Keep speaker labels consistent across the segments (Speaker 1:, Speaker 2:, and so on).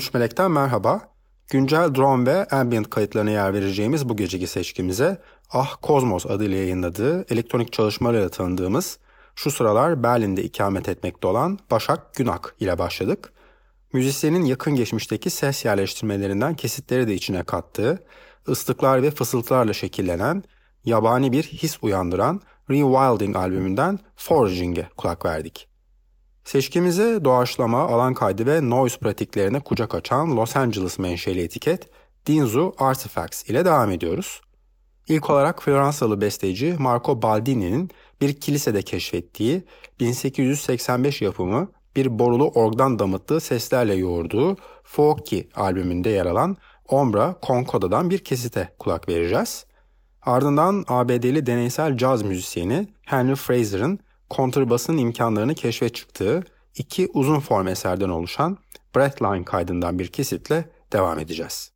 Speaker 1: ...13 Melek'ten merhaba. Güncel drone ve ambient kayıtlarına yer vereceğimiz bu geceki seçkimize Ah Kozmos adıyla yayınladığı elektronik çalışmalarıyla tanıdığımız şu sıralar Berlin'de ikamet etmekte olan Başak Günak ile başladık. müzisyenin yakın geçmişteki ses yerleştirmelerinden kesitleri de içine kattığı, ıslıklar ve fısıltılarla şekillenen, yabani bir his uyandıran Rewilding albümünden Foraging'e kulak verdik. Seçkimize doğaçlama, alan kaydı ve noise pratiklerine kucak açan Los Angeles menşeli etiket Dinzu Artifacts ile devam ediyoruz. İlk olarak Floransalı besteci Marco Baldini'nin bir kilisede keşfettiği 1885 yapımı bir borulu orgdan damıttığı seslerle yoğurduğu Fuoki albümünde yer alan Ombra Concorda'dan bir kesite kulak vereceğiz. Ardından ABD'li deneysel caz müzisyeni Henry Fraser'ın kontrbasın imkanlarını keşfe çıktığı iki uzun form eserden oluşan Breathline kaydından bir kesitle devam edeceğiz.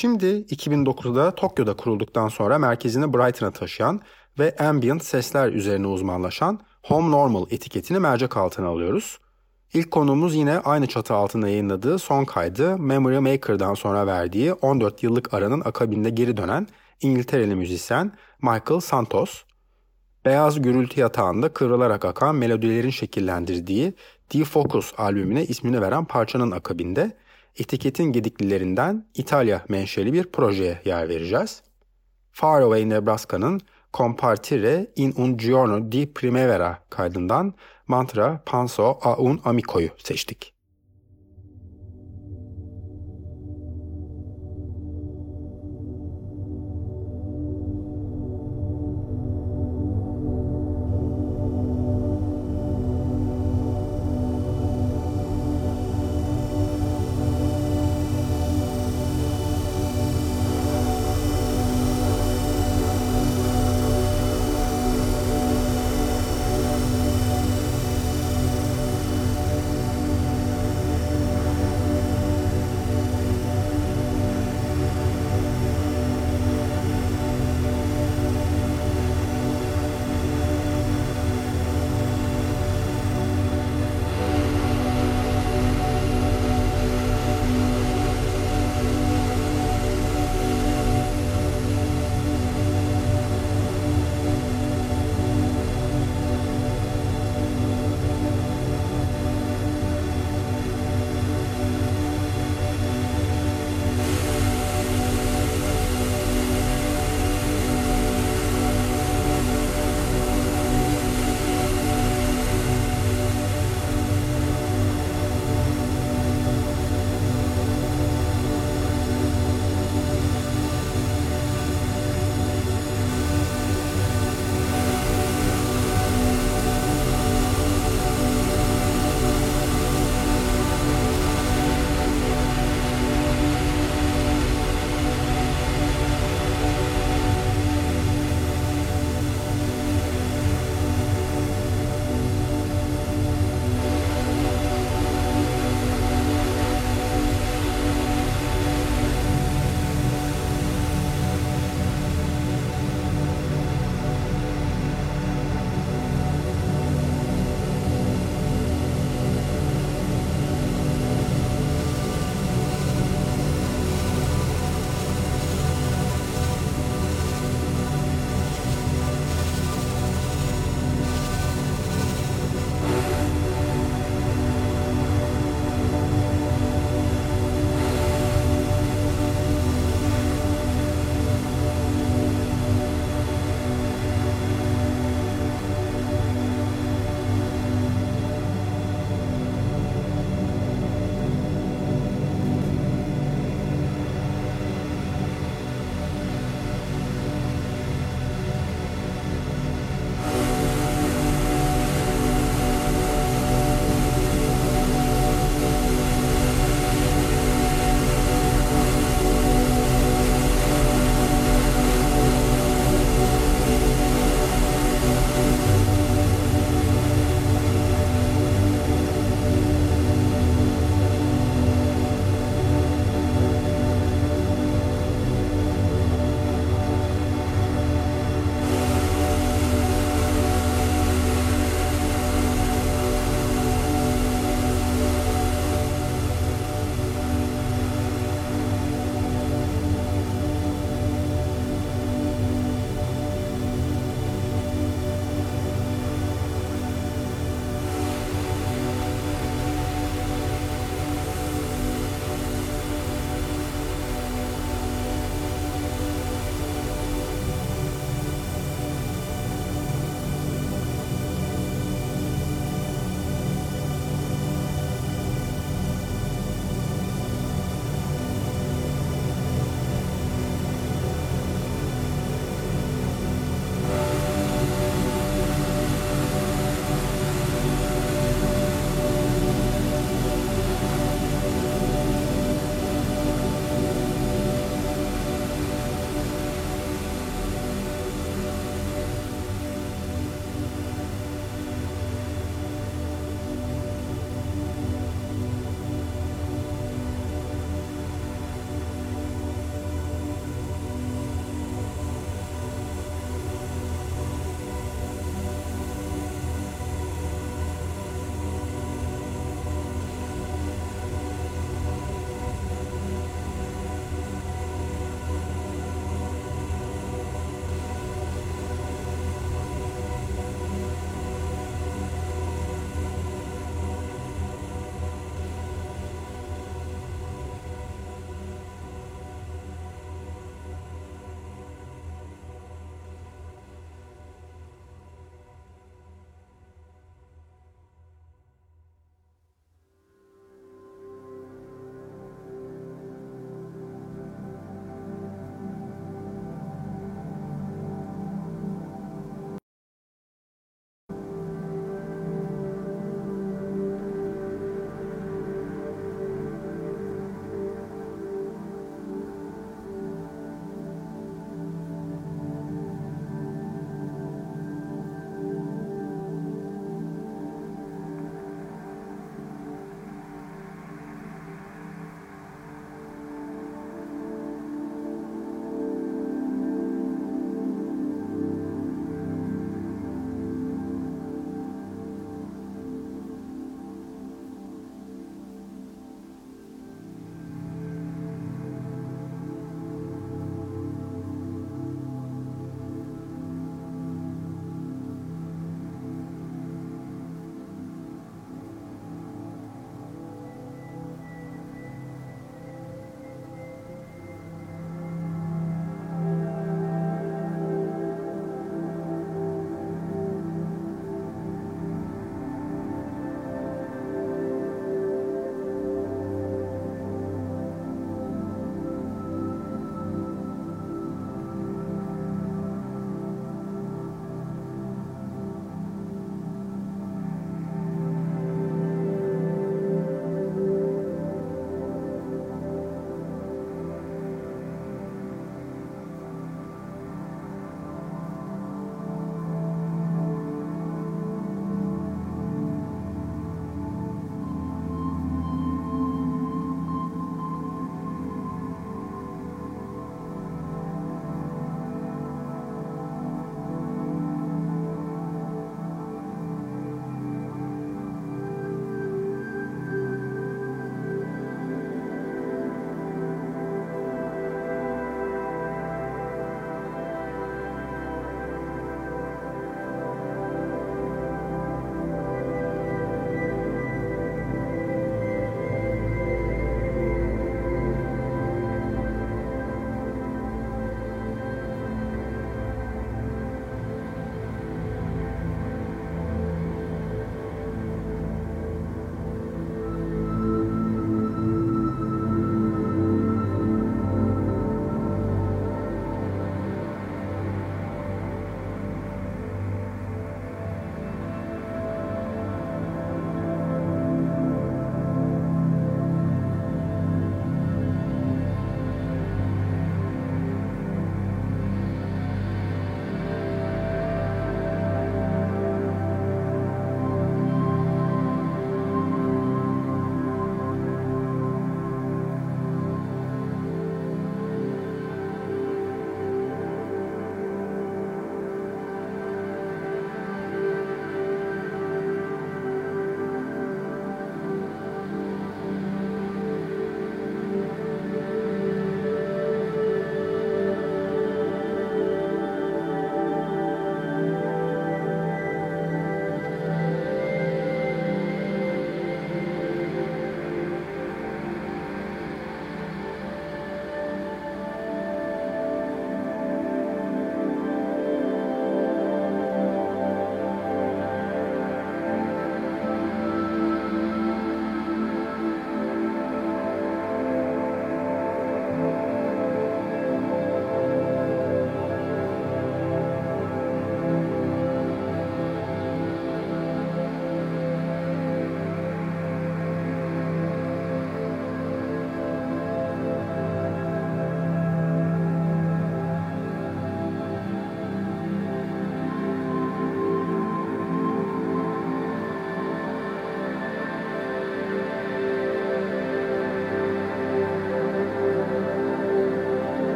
Speaker 1: Şimdi 2009'da Tokyo'da kurulduktan sonra merkezini Brighton'a taşıyan ve ambient sesler üzerine uzmanlaşan Home Normal etiketini mercek altına alıyoruz. İlk konuğumuz yine aynı çatı altında yayınladığı son kaydı Memory Maker'dan sonra verdiği 14 yıllık aranın akabinde geri dönen İngiltereli müzisyen Michael Santos. Beyaz gürültü yatağında kıvrılarak akan melodilerin şekillendirdiği Defocus albümüne ismini veren parçanın akabinde etiketin gediklilerinden İtalya menşeli bir projeye yer vereceğiz. Faraway Nebraska'nın Compartire in un giorno di primavera kaydından Mantra Panso a un amico'yu seçtik.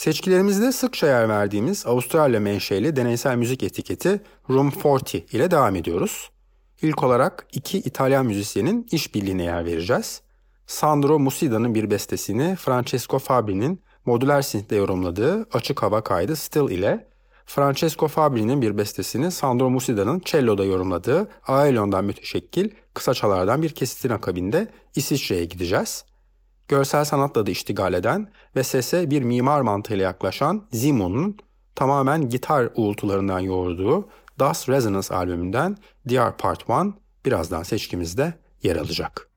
Speaker 1: Seçkilerimizde sıkça yer verdiğimiz Avustralya menşeli deneysel müzik etiketi Room 40 ile devam ediyoruz. İlk olarak iki İtalyan müzisyenin işbirliğine yer vereceğiz. Sandro Musida'nın bir bestesini Francesco Fabri'nin modüler synth'te yorumladığı açık hava kaydı Still ile Francesco Fabri'nin bir bestesini Sandro Musida'nın cello'da yorumladığı Aelion'dan müteşekkil kısa çalardan bir kesitin akabinde İsviçre'ye gideceğiz. Görsel sanatla da iştigal eden ve sese bir mimar mantığıyla yaklaşan Zimon'un tamamen gitar uğultularından yoğurduğu Das Resonance albümünden Dear Part 1 birazdan seçkimizde yer alacak.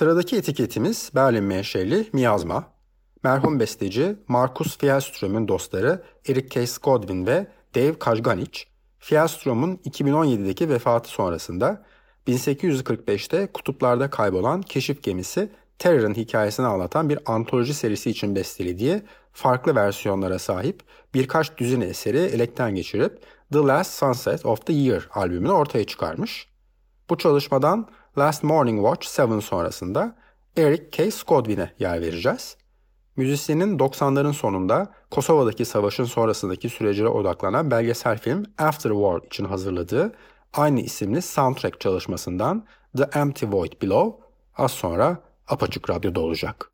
Speaker 1: Sıradaki etiketimiz Berlin menşeli Miasma. Merhum besteci Markus Fjellström'ün dostları Eric Case Godwin ve Dave Kajganic, Fjellström'ün 2017'deki vefatı sonrasında 1845'te kutuplarda kaybolan keşif gemisi Terror'ın hikayesini anlatan bir antoloji serisi için bestelediği farklı versiyonlara sahip birkaç düzine eseri elekten geçirip The Last Sunset of the Year albümünü ortaya çıkarmış. Bu çalışmadan Last Morning Watch 7 sonrasında Eric K. Godwin'e yer vereceğiz. Müzisyenin 90'ların sonunda Kosova'daki savaşın sonrasındaki sürecine odaklanan belgesel film After War için hazırladığı aynı isimli soundtrack çalışmasından The Empty Void Below az sonra Apaçık Radyo'da olacak.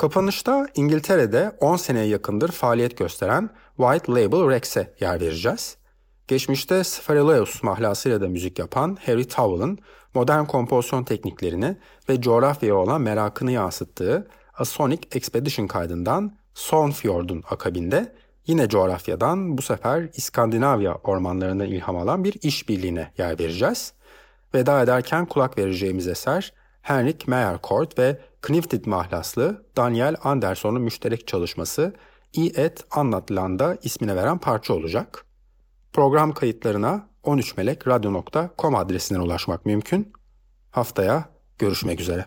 Speaker 1: Kapanışta İngiltere'de 10 seneye yakındır faaliyet gösteren White Label Rex'e yer vereceğiz. Geçmişte Sferileus mahlasıyla da müzik yapan Harry Towell'ın modern kompozisyon tekniklerini ve coğrafyaya olan merakını yansıttığı A Sonic Expedition kaydından Sonfjord'un akabinde yine coğrafyadan bu sefer İskandinavya ormanlarından ilham alan bir işbirliğine yer vereceğiz. Veda ederken kulak vereceğimiz eser Henrik Meyerkort ve Knifted mahlaslı Daniel Anderson'un müşterek çalışması I et Anlatland'a ismine veren parça olacak. Program kayıtlarına 13melekradyo.com adresinden ulaşmak mümkün. Haftaya görüşmek üzere.